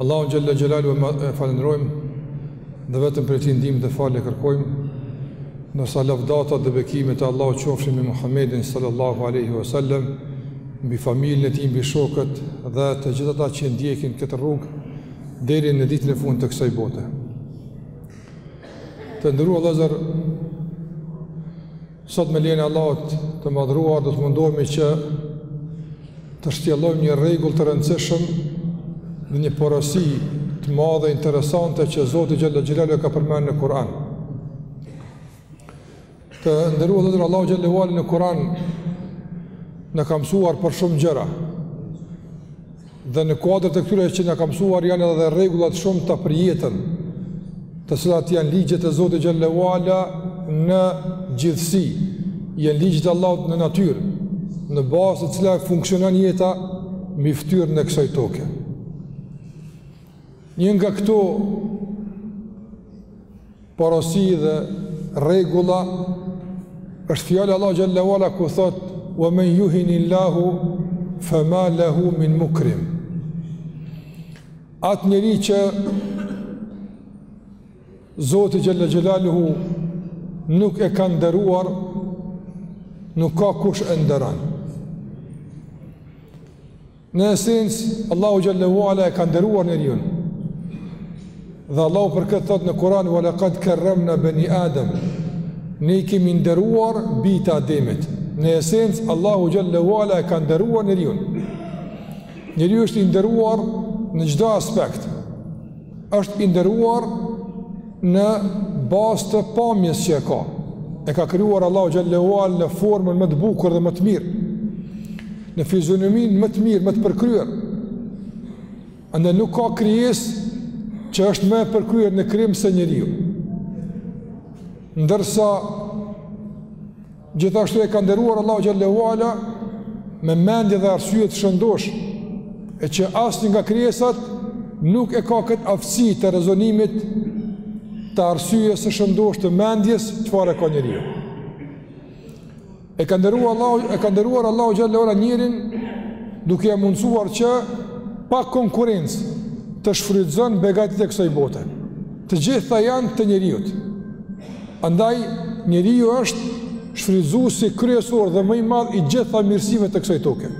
Allahun xhelle xhelaluhu e falënderojmë dhe vetëm prej tij ndihmë dhe falje kërkojmë. Ndërsa lavdatat dhe bekimet e Allahut qofshin mbi Muhammedin sallallahu alaihi wasallam, mbi familjen e tij, mbi shokët dhe të gjithë ata që e ndjekin këtë rrugë deri në ditën e fundit të kësaj bote. Të nderuar vëllezër Sot me lejen e Allahut të madhëruar do të mundohemi që të shtjellojmë një rregull të rëndësishëm dhe një porosi të madhe interesante që Zoti xhelle xhelaluhu e ka përmend në Kur'an. Të nderuar vëllezër, Allahu xhelle ue ala në Kur'an na ka mësuar për shumë gjëra. Dhe në kuadër të këtyre që na ka mësuar janë edhe rregulla të shumta për jetën, të cilat janë ligjet e Zotit xhelle ue ala në gjithësi, janë ligjet e Allahut në natyrë, në bazë të cilave funksionon jeta mbi fytyrën e kësaj toke. Një nga këto porosi dhe rregulla është fjala e Allahut xhelle ue ala ku thot wa men yuhinillahu fama lahu min mukrim at njeri që Zoti xhelle xhelaluhu nuk e ka nderuar nuk ka kush e nderon Në esencë, Allahu xhelle ue ala e ka nderuar njeriun. Dhe Allahu për këtë thot në Kur'an wa laqad karramna bani adam. Ne i kemi nderuar bijtë e Ademit. Në esencë, Allahu xhelle ue ala e ka nderuar njeriun. Njeriu është i nderuar në çdo aspekt. Është i nderuar në bazë të pamjes që e ka. E ka krijuar Allahu xhelle ue ala në formën më të bukur dhe më të mirë. Në fizionominë më të mirë, më të përkryer. Andaj nuk ka krijesë që është më e përkryer në krijim se njeriu. Ndërsa gjithashtu e ka nderuar Allahu xhelle ue ala me mendje dhe arsye të shëndoshë e që asnjë nga krijesat nuk e ka këtë aftësi të rezonimit të arsyes së shëndoshë të mendjes çfarë e ka njeriu. E ka nderuar Allahu xhelle ue ala njeriun duke ia mundësuar që pa konkurrencë të shfrytëzon begatitë e kësaj bote. Të gjitha janë të njeriut. Andaj njeriu është shfrytëzuesi kryesor dhe më i madh i gjitha mirësive të kësaj toke.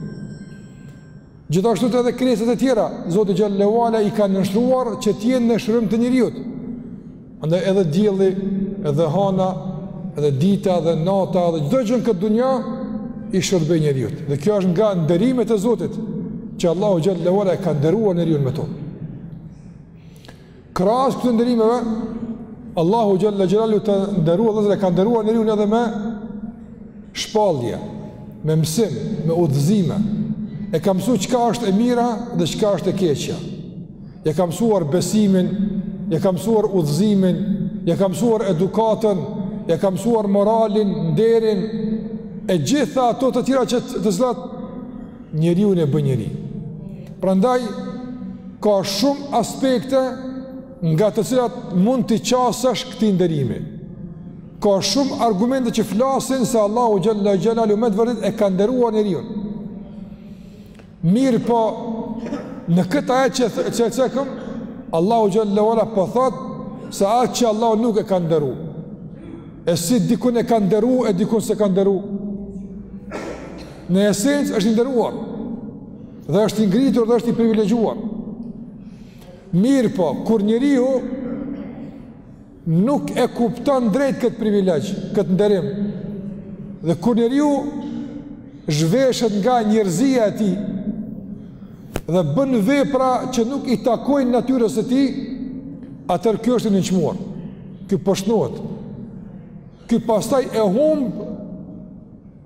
Gjithashtu edhe krijesat e tjera, Zoti xhelle ve ala i ka nënshtruar që të jenë në shërbim të njeriut. Andaj edhe dielli, edhe hana, edhe dita edhe nata edhe çdo gjë në këtë dunja i shërbejnë njeriut. Dhe kjo është nga nderimet e Zotit që Allahu xhelle ve ala e ka nderuar njeriun me to. Krahas këtyre nderimeve, Allahu xhelle xhelaluhu, të nderuar vëllezër, e ka nderuar njeriun edhe me shpallje, me mësim, me udhëzime. E ka mësuar çka është e mira dhe çka është e keqja. Ia ka mësuar besimin, ia ka mësuar udhëzimin, ia ka mësuar edukatën, ia ka mësuar moralin, nderin e gjitha ato të tjera që të cilat njeriun e bëjnë njeri. Prandaj ka shumë aspekte nga të cilat mund t'i qasesh këtij nderimi. Ka shumë argumente që flasin se Allahu xhelle xhelaluhu me të vërtetë e ka nderuar njeriun. Mirëpo në këtë ajet që që e cekëm, Allahu xhelle ve ala po thotë se atë që Allahu nuk e ka nderu. E si dikun e ka nderu e dikun s'e ka nderu? Në esencë është i nderuar dhe është i ngritur dhe është i privilegjuar. Mirëpo, kur njeriu nuk e kupton drejt këtë privilegj, këtë nderim. Dhe kur njeriu zhveshet nga njerëzia e tij dhe bën vepra që nuk i takojnë natyrës së tij, atëherë ky është i nënçmuar. Ky poshtnohet. Ky pastaj e humb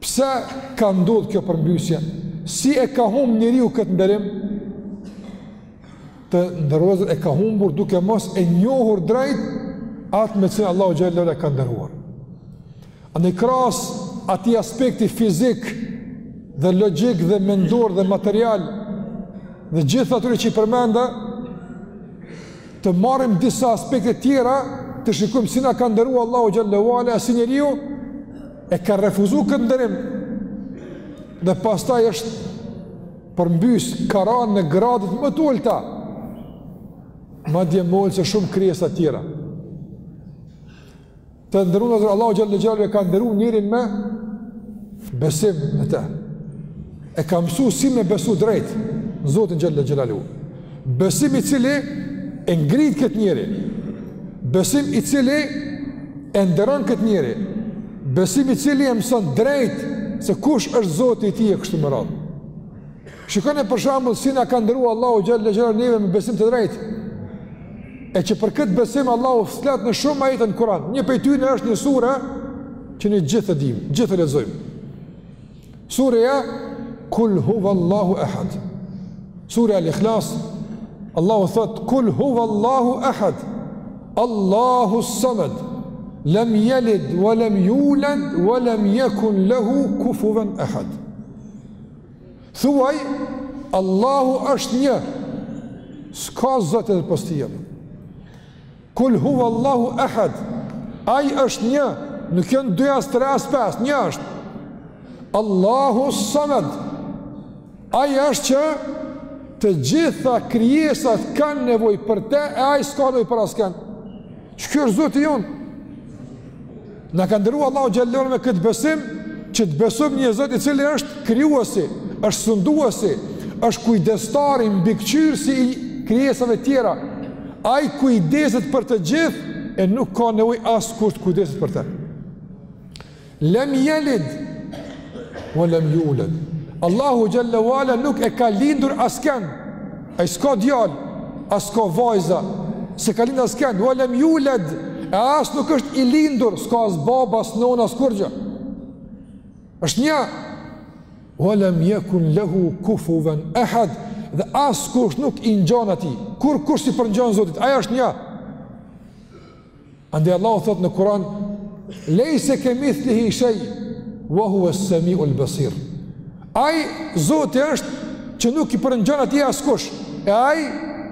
Pse ka ndodh kjo përmbysje? Si e ka humb njeriu këtë nderim? Të nderuar vëllezër, e ka humbur duke mos e njohur drejt atë me cilën Allahu xhelle ve ala e ka nderuar. Ani krahas atij aspekti fizik dhe logjik dhe mendor dhe material dhe gjithë atyre që i përmenda, të marrim disa aspekte tjera të shikujmë si na ka nderuar Allahu xhelle ve ala e si njeriu, E ka refuzu këtë nderim dhe pastaj është përmbys ka ran në gradët më të ulëta, madje më ulët se shumë krijesa tjera. Të nderuar vëllezër, Allahu xhelle xhelaluhu e ka nderu njeriun me besim në te. E ka mësu si me besu drejt në Zotin xhelle xhelaluhu. Besim i cili e ngrit këtë njeri. Besim i cili e nderon këtë njeri. Besim i cili e mëson drejt se kush është Zoti i tij e kështu me radhë. Shikoni për shembull si na ka nderu Allahu xhelle xhelaluhu neve me besim të drejtë. E që për këtë besim Allahu flet në shumë ajete në Kur'an. Një prej tyne është një sure që ne gjithë e dimë, gjithë e lexojmë. Sureja Kul huva Allahu ehad Sureja Al-Ikhlas Allahu thotë Kul huva Allahu ehad Allahu samad Lem jelid Wa lem julad Wa lem jekun lehu kufuven ehad Thuaj Allahu është një S'ka zota dhe për Kul huwa Allahu ahad. Ai është një, nuk janë dy as tre as pesë, një është. Allahu samad. Ai është që të gjitha krijesat kanë nevojë për të e ai s'ka nevojë për askënd. Që ky është Zoti jonë? Na ka nderua Allahu xhel-le ue ala me këtë besim që të besojmë një Zot i cili është krijuesi, është sunduesi, është kujdestari, mbikëqyrësi i krijesave tjera. Ai kujdeset për të gjithë e nuk ka nevojë askush të kujdeset për të. Lem jelid, ue lem juled. Allahu xhel-le ue ala nuk e ka lindur askënd, Ai s'ka djalë, as s'ka vajzë, s'e ka lindë askënd, ua lem juled, e as nuk është i lindur, s'ka as baba, as nona, as kurgjë. është një, ua lem jekun lehu kufuven ehad, dhe askush nuk i ngjan atij, kurkush s'i përngjan Zotit, ai është një. Andaj Allahu thotë në Kur'an: "Leysa kamithlihi shay, wa huwa as-sami'u al-basir." Ai Zoti është që nuk i përngjon atij askush, e ai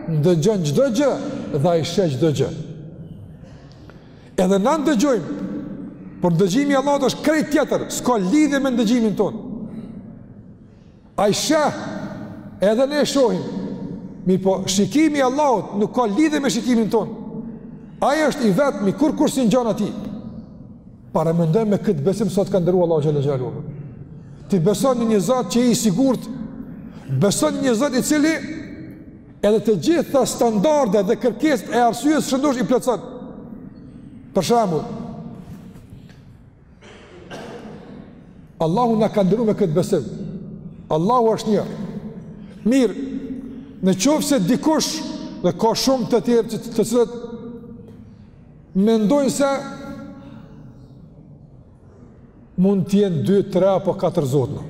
ndëgjon çdo gjë dhe ai sheh çdo gjë. Edhe na ndëgjojmë, por ndëgjimi i Allahut është krejt tjetër, s'ka lidhje me ndëgjimin tonë. Ai sheh, edhe ne shohim. Mirëpo, shikimi i Allahut nuk ka lidhje me shikimin tonë. Ai është i vetmi, kurkush s'i ngjan atij. Paramendoje, me këtë besim sa t'ka nderua Allahu xhel-le xhelaluhu. Ti beson një një zatë që i sigurt, beson një zatë i cili edhe të gjitha standardet dhe kërkesat e arsyes shëndoshë i plotëson. Për shembull, Allahu na ka nderu me këtë besim. Allahu është një. Mirë, në qoftë se dikush dhe ka shumë të tjerë që të cilët mendojnë se mund të jenë 2, 3 apo 4 zotna.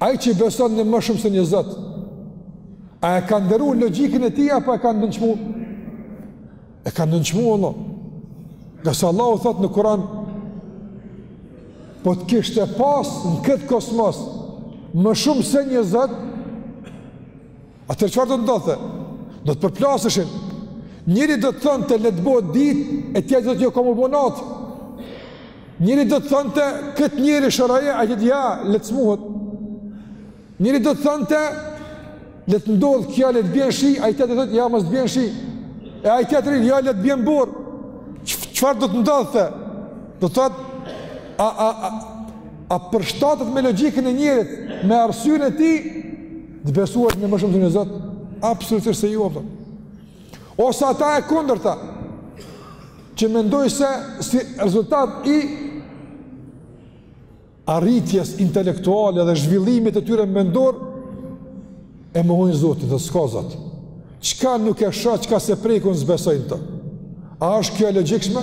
Ai që beson në më shumë se një Zot, a e ka nderu logjikën e tij apo e ka nënçmu? E ka nënçmu vallahi. Ngase Allahu thotë në Kur'an, po të kishte pas në këtë kosmos më shumë se një Zot, Atëherë çfarë do të ndodhte? Do të përplaseshin. Njëri do të thonte le të bohet ditë, e tjetri thot jo ka m'u bo natë. Njëri do të thonte këtë njeri shëroje, ai tjetri jo, le të smuhet. Njëri do të thonte le të ndodh kjo, le të bjen shi, ai tjetri thot jo, mos të bjen shi. E ai tjetri jo, le të bjen borë. Çfarë do të ndodhte? Do të thotë, a, a, a, a përshtatet me logjikën e njerit, me arsyen e tij, Të besuarit në më shumë se një Zot, absolutisht se jo. Ose ata e kundërta që mendojnë se si rezultat i arritjes intelektuale dhe zhvillimit të tyre mendor e mohojnë Zotin, thotë s'ka Zot. Çka nuk e shoh, çka s'e prek unë s'besoj në to. A është kjo e logjikshme?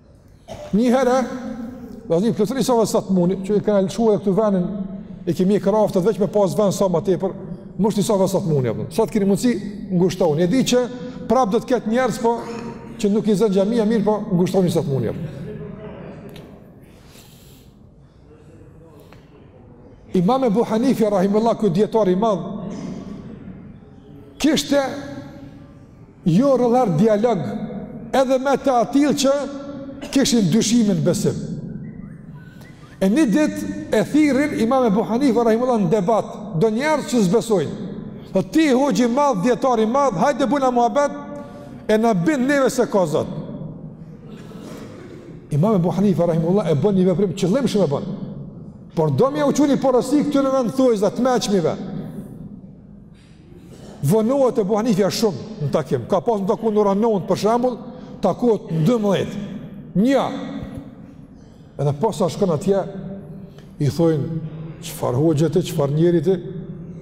Një herë, vëllezër, plotësoni safet sa të muni, që e kanë lëshuar këtu vendin, i kem hek raftat veç me pas vend sa më tepër, mushni safet sa të muni apo. Sa të keni mundsi, ngushtoni. E di që prap do të ketë njerëz po që nuk i zën xhamia mirë, po ngushtoni sa të muni. Imam Ebu Hanife, Rahimullah, ky dijetar i madh, kishte jo rrallëherë dialog edhe me të atillë që kishin dyshime në besim. E një ditë e thirrin imam Ebu Hanife, Rahimullah, në debat, do njerëz që s'besojnë, dhe ti hoxhë i madh, dijetar i madh, hajde bona muhabet, e na bind neve se ka Zot. Imam Ebu Hanife, Rahimullah, e bën një veprim qëllimshëm e bën. Por do me ua çu ni porosi këtyre në thojza të mençmive. Vonohet Ebu Hanife shumë në takim. Ka pas m'u taku në ora 9, për shembull, takohet në 12, një. Edhe posa shkon atje, I thojnë, çfarë hoxhe ti, çfarë njeri ti,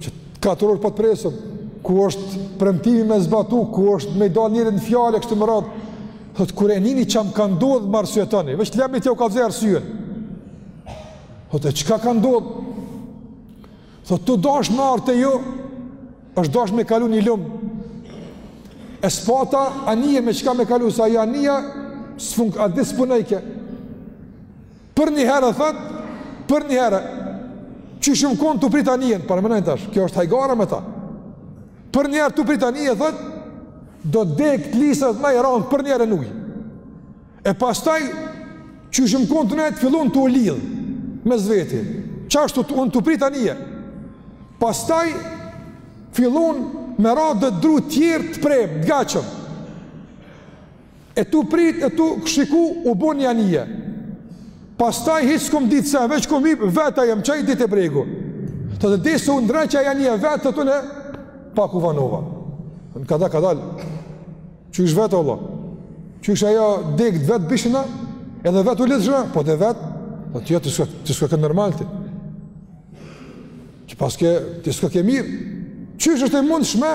që katër orë po të presim, ku është premtimi me zbatu, ku është me i dalë njerit në fjalë, kështu me radhë, thotë, kur e nini çka më ka ndodhë më arsyetoni, veç lemni t'jau kallzoj arsyen, thotë, e çka ka ndodhë, thotë, tu dashtë me ardhë te ju, është dashë me kalu një lumë, e s'pata anije me çka me kalu, se ajo anija, s'fun, atë ditë s'punojke, Për një herë thot, për një herë. Qysh jam kon tu prit anijen, paramenoni tash. Kjo është hajgare me ta. Për një herë tu prit anije thot, do degë të lisit na ranë për një herë n'ujë. E pastaj qysh jam kon tu nejt fillun tu u lidh mes veti. Qashtu unë tu prit anije. Pastaj fillun me ra do dru tjerë të premë, të gatshëm. E tu prit, e tu shiku, u bo një anije. Pastaj hiç s'kom ditë sen, veç kom hip, vetë ajo m'çoj deri te bregu. Thotë derisa u ndreq ajo anije vetë, thotë unë pak u vanova. Kadal kadalë, qysh vetë vlla, qysh ajo degët vetë bishin, edhe vetë u lidhshin, po edhe vetë, po thotë jo, ti s'koke normal ti. S'paske, ti s'koke mirë. Qysh është e mundshme,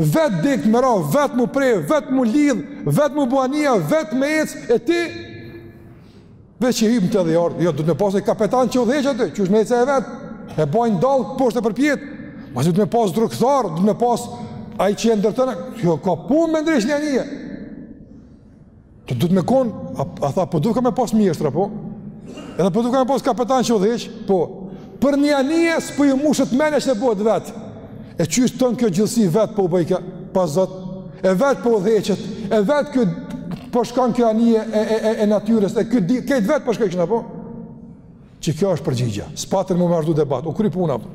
vetë degët me ra, vetë m'u pre, vetë m'u lidhë, vetë m'u bo anija, vetë me ecë, e ti, veç i hyp edhe je ardh, jo, duhet me pasë ai kapetan që udhëheq atë, qysh me ecë ajo vetë, e bajnë dallgët poshtë e përpjetë, ma duhet me pasë zdrukthtar, duhet me pasë ai që e ndërton, kjo ka punë me ndreq një anije, Të duhet me konë, a, a tha, po duhka me pas mjeshtra, po? Edhe po duhka me pas kapetan që udhëheq, po? Për një anije s'po ju mushet menja që bëhet vetë. E qysh tanë kjo gjithësi vetë po u bojka, pa Zot? E vetë po udhëheqet, e vetë kjo po shkon kjo anije e, e, e, e natyrës, e kjo di, krejt vetë po shkojka kështu po? Qe kjo është përgjigjja, s'pati më me vazhdu debat, u kry puna, po?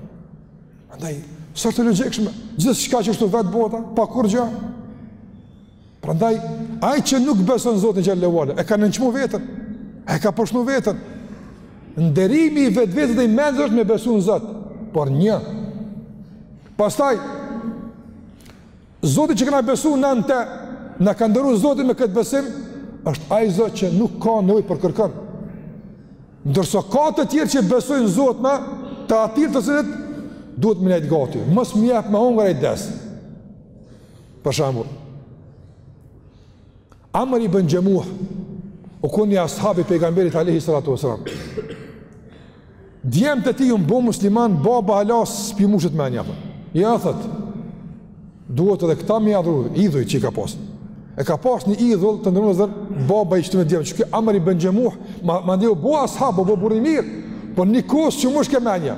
Andaj, s'është e logjikshme, gjithçka që është të vetë bota, pa kurgjë, Prandaj, ai që nuk beson Zotin xhelle ue ala, e ka nënçmu vetën, e ka poshtnu vetën. Nderimi i vetvetes dhe i mendjes është me besu në Zot, por një. Pastaj, Zoti që kena besu na në te, na ka nderu Zoti me këtë besim, është ai Zot që nuk ka nevojë për kërkon. Ndërsa ka të tjerë që besojnë zotna të atillë të cilët duhet me i nejtë gati, mos me i jep me hongër ai des. Për shembull, Amr ibn Xhemuh, u kon një ashab i pejgamberit alejhi salatu wasalam. Djemt e tij u bon musliman, baba hala s'po i mushet menja. Ja thot. Duhet edhe këta me adhuru, idhujt që i ka pas. E ka pas një idhull të nderuar zot, baba i qetyne djemve, ky Amr ibn Xhemuh, ma mandej u bo ashab, u bo burrë i mirë, po njikohë s'i mushke menja.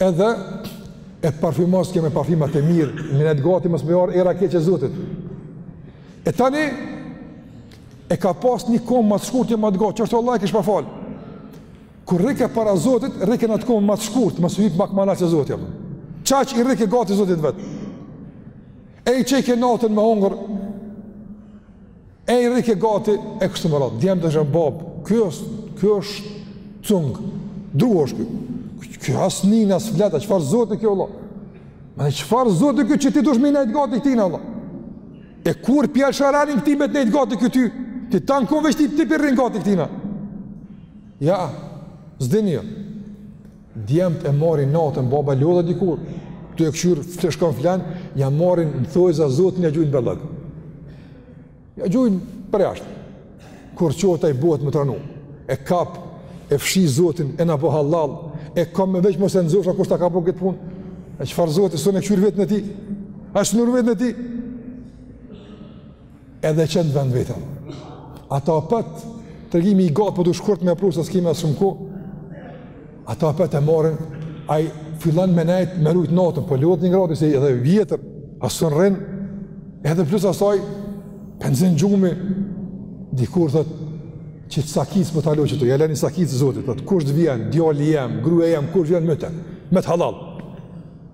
Edhe e parfymoske me parfymat e mirë, me i nejt gati mos me ardh era keq e Zotit. E tani e ka pas një komë më të shkurtë një më të gatë, qashtu Allahu e kish pa fal. Kur rrike para Zotit, rrike në atë komë më të shkurtë, mos hip pak më lart se Zoti apo. Qaq i rrike gati Zotit vet. E i çojke natën me hongër. E i rrike gati e kështu me radhë. Djemt thojshin bab. Ky është, ky është cung. Dru është ky. Ky as nin as flet, çfarë zoti ky o vëlla? Ma çfarë zoti ky që ti dush me i nejt gati këtij vëlla? E kur po ja lshon renin këtij me të nejt gati ky ty? Ti tan kohën veç ti po i rrin gati këtijna. Ja. S'dini ju. Djemt e marrin natën baba lodhet dikur, tu e kqyr, shkon flen, ja marrin në thojza zotin ja gjujnë bërllog. Ja gjujnë përjashtë. Kur çohet ai bëhet me tranu, e kap, e fshin zotin, e na bo hallall, e kam me veç mos e nxonsha kush ta ka bo këtë punë. E çfarë zoti, s'un e kqyr veten e tij, as s'un run veten e tij. edhe e qet n'vend t'vetin. Ata apet, tregimi i gatë, po du shkurt me pru, se s'kemi as shumë kohë, ata apet e marrin, ai fillon me nejtë, me rujtë natën, po lodhet i ngrati, se edhe i vjetër, as s'un rrin, edhe plus asaj, p'e nxen gjumi, dikur thotë, qe sakicën po ta lo qetu, ja len sakicën zotit, thotë, kush të vjen, djali jem, gruja jem, kush vjen myte, me të hallall.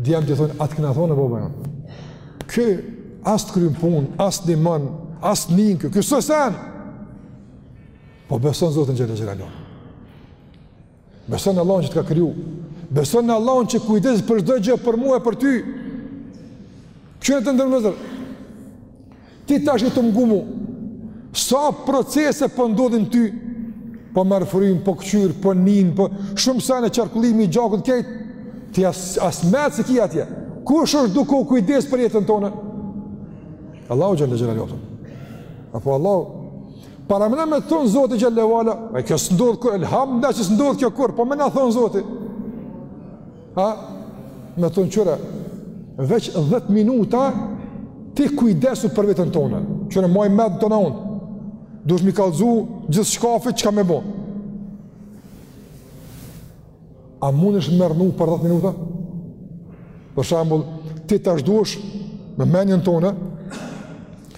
Djemtë thonë, a t'kena thonë, e baba jon, ky as të kryn punë, as ndihmon, as të nin, ky s'o sen. Po beso në Zotin xhel-le ue ala. Beso në Allahun që të ka kriju. Beso në Allahun që kujdeset për çdo gjë për mua e për ty. Që në të ndërmëzër? Ti tash je tu m'ngu mu, sa procese po ndodhin n'ty, po merr frymë, po kqyr, po nin, po shumë sene, qarkullimi i gjakut krejt, ti as, as mentë s'i ki atje. Kush është duke u kujdes për jetën tone? Allahu xhel-le xhelaluhu. Apo Allahu, parameno me thonë Zoti xhel-le ue ala, e kjo s'ndodh kurrë, elhamdulilah që s'ndodh kjo kurrë, po me na thonë Zoti. Ha, me thonë kqyre, veç 10 minuta, ti kujdesu për veten tone, që në maj medë të në unë, duhesh me i kallzu gjithçkafit çka me bo. A mundesh me rrnu për 10 minuta? Për shembull, ti tash duhesh me menjen tone,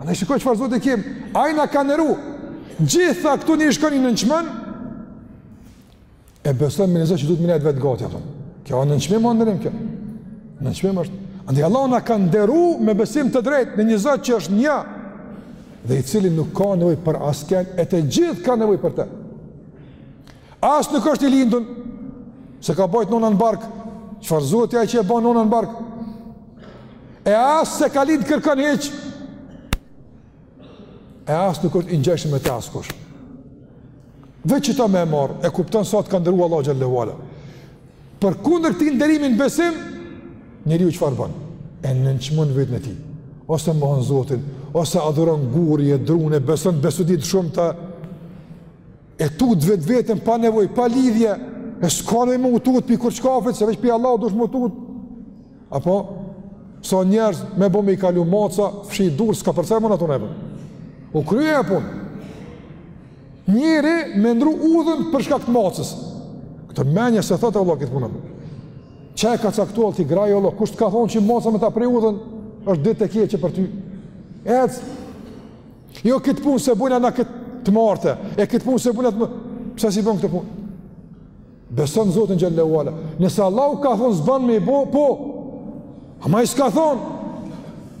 Andaj shiko çfarë Zoti kem, ai na ka nderu, gjitha këtu një shkoni në nënçmim, e beson një zot që duhet me i nejt vetë gati, ato. Kjo nënçmim a nderim, kjo nënçmim është, Andaj Allahu na ka nderu me besim të drejtë në një zot që është një, dhe i cili nuk ka nevojë për asken, e të gjithë kanë nevojë për te. As nuk është i lindun s'e ka bajt nona në bark. Çfarë zoti ai që e ban nona në bark? E as s'e ka lind kërkon hiç. E as nuk është i ngjashëm me të askush. Veç qeta me e marrë, e kupton sa të ka nderu Allahu xhel-le ue ala. Përkundër këtij nderimi n'besim, njeriu çfarë bon, e nënçmon veten e tij, ose mohon zotin, ose adhuron gurë e drunë, beson besëtytni t'shumta, E tut vetëveten pa nevojë, pa lidhje, e s'ka nevojë me u tutë pi kurrçkafit, se veç pi Allahut dush me u tutë. Apo, sa njerëz me bo me i kalu maca, fshij durtë, s'ka përcaj më në tonë e për. U kry ajo punë. Njeri me ndrru udhën për shkak të macës. Këtë menje s'e thotë Allahu këtë punë. Ça e ka caktu Allahu t'i grajë Allah, kush t'ka thonë që maca me ta pre udhën, është ditë e keqe për ty. Ec, Jo këtë punë s'e bojna na të marte, e këtë punë s'e bojna të më... Pse s'i bon këto punë? Beson Zotin xhel-le ve ala. Nëse Allahu ka thonë s'ban me i bo, po. Ama ai s'ka thonë.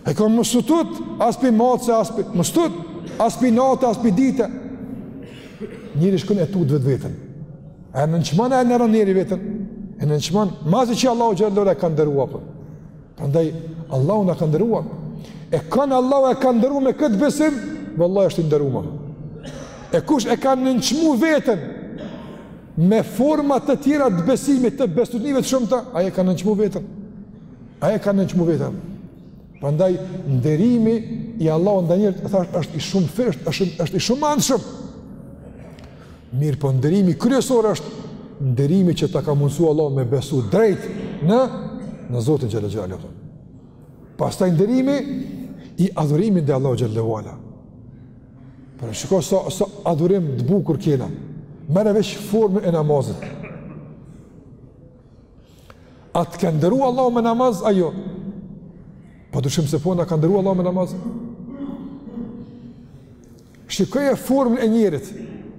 E ka mos u tut, as pi mace, as pi... Mos u tut, as pi nate, as pi dite. Njeri shkon e tut vetëveten. E nënçmon a e neron njeri veten? E nënçmon, masi që Allahu xhel-le ve ala ka nderuar. Po. Prandaj, Allahu na ka nderuar. E kan Allahu e ka nderuar me këtë besim, vallahi është i nderuar. E kush e ka nënçmu veten me forma të tjera të besimit, të bestytnive të shumta, ai e ka nënçmu veten. Ai e ka nënçmu veten. Prandaj, nderimi i Allahut ndaj njerit thashë, është i shumëfishtë, është, është i shumanshëm. Mirëpo nderimi kryesor është nderimi që ta ka mundësu Allahu me besu drejt në, në Zotin xhel-le xhelalu. Pastaj nderimi i adhurimit ndaj Allahut xhel-le ve ala. Pra shiko sa, sa adhurim të bukur kena, merre veç formën e namazit. A t'ka nderu Allahu me namaz, a jo? Pa dyshim se po, na ka nderu Allahu me namaz. Shikoje formën e njerit,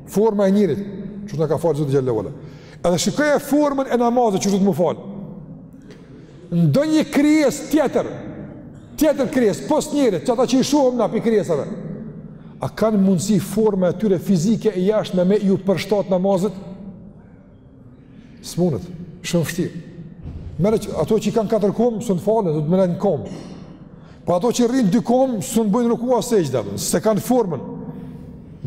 forma e njerit, qysh na ka falë Zoti xhel-le ve ala. Edhe shikoje formën e namazit, qysh do me u falë. Ndonjë krijesë tjetër, tjetër krijesë, pos njerit, që ata që i shohim na pi krijesave, a kanë mundësi forma e tyre fizike e jashtme me iu përshtat namazit? S'munet, shumë vështirë. Merre ato që i kanë katër komë, s'un falen, duhet me nejt në komë. Po ato që rrinë dy komë, s'un bojnë ruku as sexhde, se s'e kanë formën.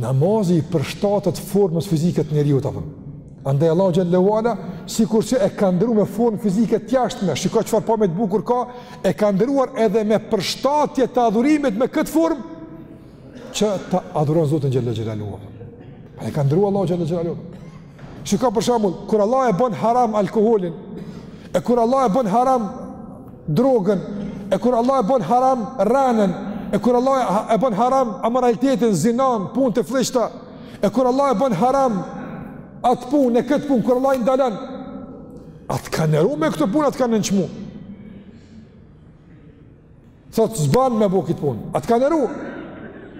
Namazi i përshtatet formës fizike të njeriut, apo? Andaj Allahu xhel-le ve ala sikur se e ka nderuar me formë fizike të jashtme, shiko çfarë pamje të bukur ka, e ka nderuar edhe me përshtatje të adhurimit me këtë formë që ta adhuron Zotin xhel-le xhelalu. Pra e ka nderuar Allahu xhel-le xhelalu. Shiko për shembull, kur Allah e bën haram alkoolin, e kur Allah e bën haram drogën, e kur Allah e bën haram rrenën, e kur Allah e bën haram amoralitetin, zinan, punë të flliqta, e kur Allah e bën haram atë punë, e këtë punë, kur Allahu i ndalon, a t'ka neru me këto punë, a t'ka nënçmu? Thotë s'ban me bo këtë punë. A të ka nëru?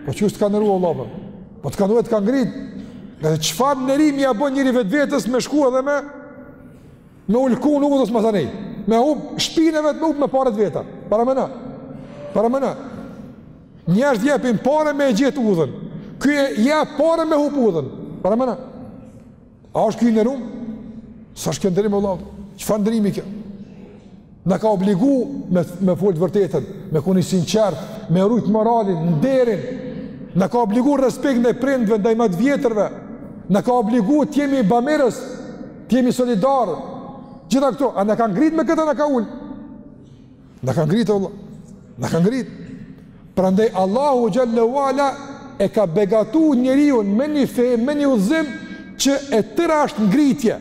Po qysh të ka neru Allah, po? Po të ka nëru e të ka ngritë? Edhe çfarë nerimi ia bon njeri vetvetes me shku edhe me me ulku në udhë, s'ma zani. Me hup shpinë e vet, me hup me paret e veta. Paramena. Paramena. Njerëz jepin pare me e gjet udhën. Ky jep pare me hup udhën. Paramena. A është ky i nerum? S'është kjo nderim vallah? Çfarë nderimi kjo? Na ka obligu me me fol të vërtetën, me kon i sinqert, me rujt moralin, nderin. Na ka obligu respekt ndaj prindve, ndaj më të vjetërve. Na ka obligu të jemi bamirës, të jemi solidar. Gjitha këto, a na ka ngrit me këto, a na ka ul? Na ka ngritë vallah, na ka ngritë. Prandaj Allahu xhel-le ue ala e ka begatu njeriun me një fe, me një udhëzim që e tëra është ngritje.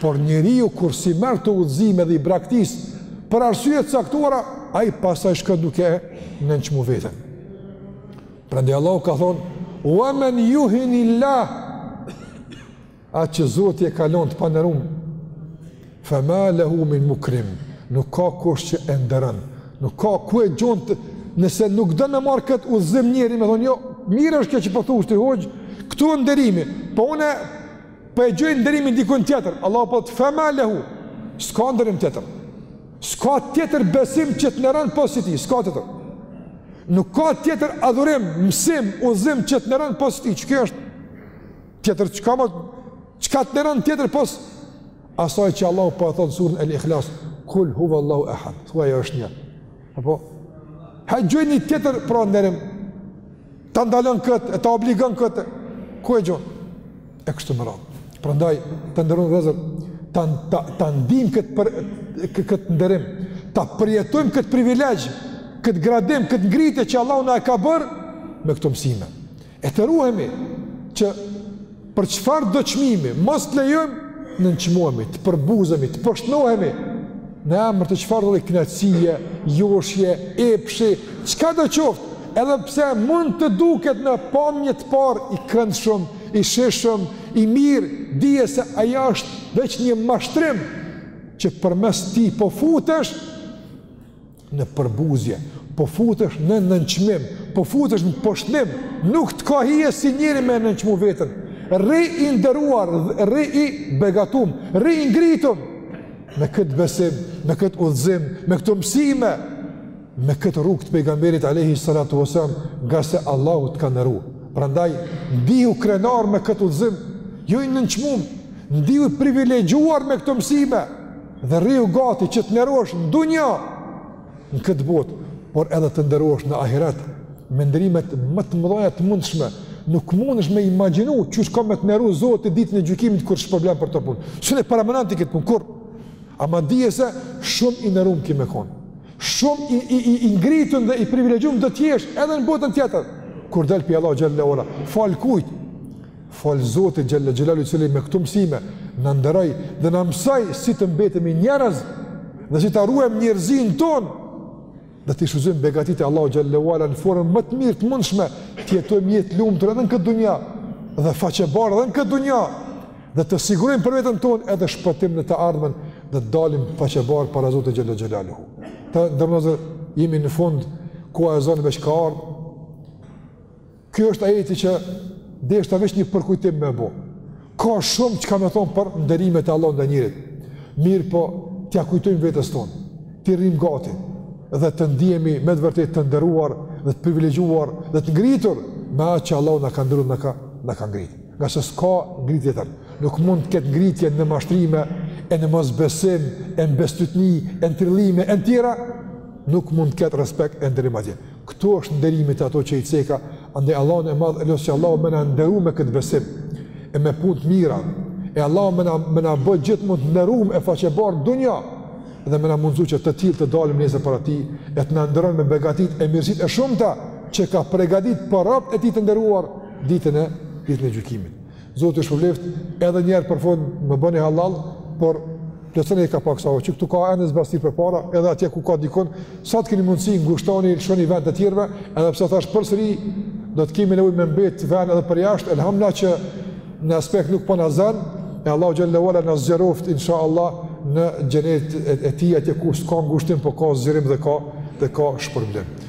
Por njeriu kur s'i merr këto udhëzime dhe i braktis për arsye të caktuara, ai pastaj shkon duke e nënçmu veten. Prandaj Allahu ka thonë: "Wa man yuhini Allah Atë që Zoti e ka lënë të panerum, fa ma lahu min mukrim, nuk ka kush që e nderon, nuk ka ku e gjon atë, nëse nuk don me marrë këtë udhëzim njeri, me thonë, jo, mirë është kjo që po thu ti hoxhë, këtu nderimi, po une po e gjoj nderimin dikun tjetër, Allah po thot fa ma lahu, s'ka nderim tjetër, s'ka tjetër besim që të neron pos tij, s'ka tjetër, nuk ka tjetër adhurim, mësim, udhëzim që të neron pos tij, që kjo është, Tjetër çka më çka të neron tjetër pos asaj që Allahu po thon n'surën El Ikhlas, kul huwa Allahu ahad, thuaj është një. A po e gjon një tjetër pra nderim. Ta ndalon kët, e ta obligon kët. Ku e gjon? E kështu më radh. Prandaj të nderuar vllezër, ta ta, ta ndim kët për kët nderim. Ta përjetojmë kët privilegj, kët gradim, kët ngritje që Allahu na e ka bërë me këto mësime. E të ruhemi që për çfarëdo çmimi, mos të lejojmë të nënçmohemi, të përbuzemi, të poshtnohemi, në emër të çfarëdo knaqësie, joshje, epshi, çka do qoftë, edhe pse mund të duket në pamje të parë i këndshëm, i shijshëm, i mirë, dije se aja është veç një mashtrim, që përmes tij po futesh, në përbuzje, po futesh në nënçmim, po futesh në poshtnim, nuk të ka hije si njeri me nënçmu veten, rri i nderuar, rri i begatum, rri i ngritum, me këtë besim, me këtë udhëzim, me këto mësime, me këtë rrugë të pejgamberit Alejhi Salatu Uesselam, ngase Allahu të ka nderu. Prandaj, ndihu krenar me këtë udhëzim, jo i nënçmum, ndihu i privilegjuar me këto mësime, Dhe rriu gati që të nderohesh në dunja në këtë botë, por edhe të nderohesh në ahiret me nderimet më të mëdha të mundshme. Nuk mundesh me imagjinu qysh ka me të nderu Zoti ditën e gjykimit kur të shpërblen për to punë. S'un e paramendon ti këtë punë kurrë, ama dije se shumë i nderum ki me kon. Shumë i i i, i ngritun dhe i privilegjum do të jesh edhe në botën tjetër kur del para Allahut xhel-le ue ala. Falë kujt? Falë Zotit xhel-le xhelaluhu i cili me këto mësime na nderoi dhe na mësoi si të mbetemi njerëz dhe si ta ruajmë njerëzinë tonë. Dhe të shfrytëzojmë begatitë e Allahut xhel-le ue ala në formën më të mirë të mundshme, të jetojmë jetë të lumtur edhe në këtë dunja dhe faqebardhë edhe në këtë dunja dhe të sigurojmë për veten tonë edhe shpëtim në të ardhmen dhe të dalim faqebardhë para Zotit xhel-le xhelaluhu. Të nderum vëllezër jemi në fund koha e ezanit veç ka ardh Ky është ajeti që deshta veç një përkujtim me bo. Ka shumë çka me thonë për nderimet e Allahut ndaj njerit. Mirëpo, t'ia kujtojmë vetes tonë, t'i rrimë gati dhe të ndihemi me të vërtetë të nderuar dhe të privilegjuar dhe të ngritur me atë që Allahu na ka nderu na ka, na ka ngrit. Ngase s'ka ngritje tjetër. Nuk mund të ketë ngritje në mashtrime, e në mosbesim, e në bestytni, e në trillime, e në tjera, nuk mund të ketë respekt e nderim atje. Këtu është nderimi te ato që i ceka, andaj Allahun e madh e lus që Allahu me na nderu me këtë besim e me punë të mira. E Allahu me na me na bë gjithmonë të nderum e faqebardhë n'dunja dhe me na mundësu që të tillë të dalim nesër para tij e të na nderon me begatitë e mirësitë e shumta që ka pregadit për robtë e tij të nderuar ditën e ditën e gjykimit. Zoti ju shpërbleftë edhe një herë për fund më bëni hallall, por plotësoni e ka paksa vend, qe këtu ka ende zbrazëtirë përpara, edhe atje ku ka dikun, sa të keni mundësi, ngushtoni, lëshoni vend të tjerëve, edhe pse thashë përsëri, do të kemi nevojë me mbet vend edhe përjashtë, elhamdulillah që në aspekt nuk po na zën, e Allahu xhel-le ue ala na zgjeroftë, insha Allah, në xhenetet e tij atje ku s'ka ngushtim, po ka zgjerim dhe ka, dhe ka shpërblim.